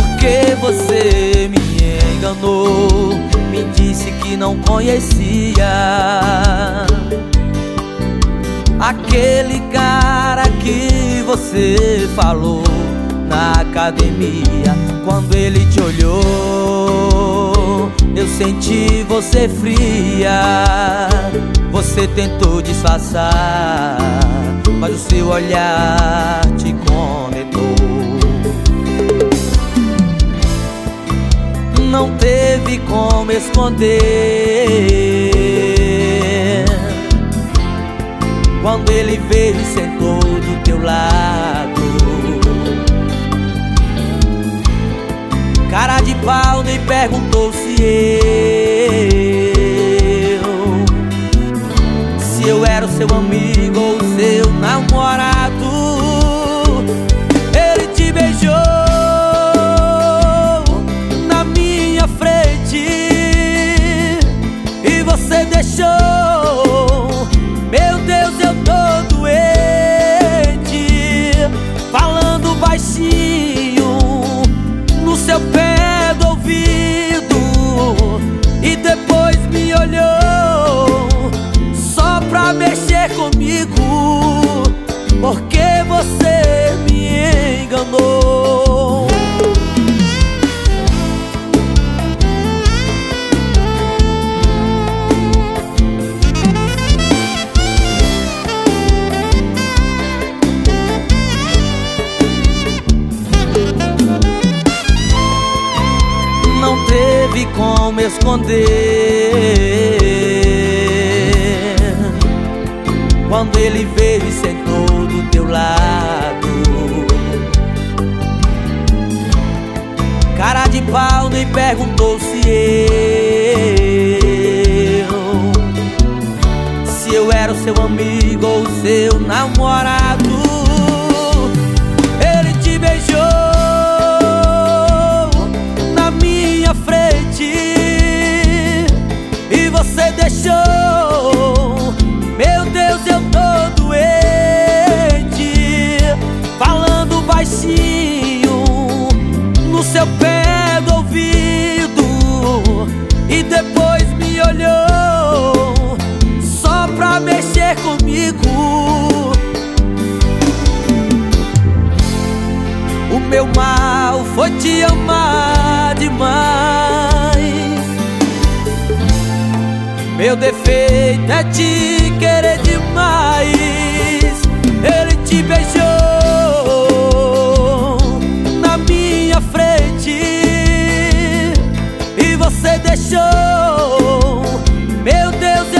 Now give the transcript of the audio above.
Porque você me enganou? Me disse que não conhecia. Aquele cara que você falou na academia Quando ele te olhou Eu senti você fria. Você tentou disfarçar Mas o seu olhar te conectou esconder. Quando ele veio e sentou do teu lado. Cara de pau nem perguntou se eu Se eu era o seu amigo ou seu namorado deixou Meu Deus, eu tô doente. Falando baixinho no seu pé do ouvido. E depois teve como esconder. Quando ele veio e sentou do teu lado. Cara de pau nem perguntou se eu Se eu era o seu amigo ou seu namorado você deixou. Meu Deus, eu tô doente, falando baixinho no seu pé do ouvido e depois me olhou só pra mexer comigo. O meu mal foi te amar demais. Meu defeito é te querer demais. Ele te beijou na minha frente e você deixou. Meu Deus, eu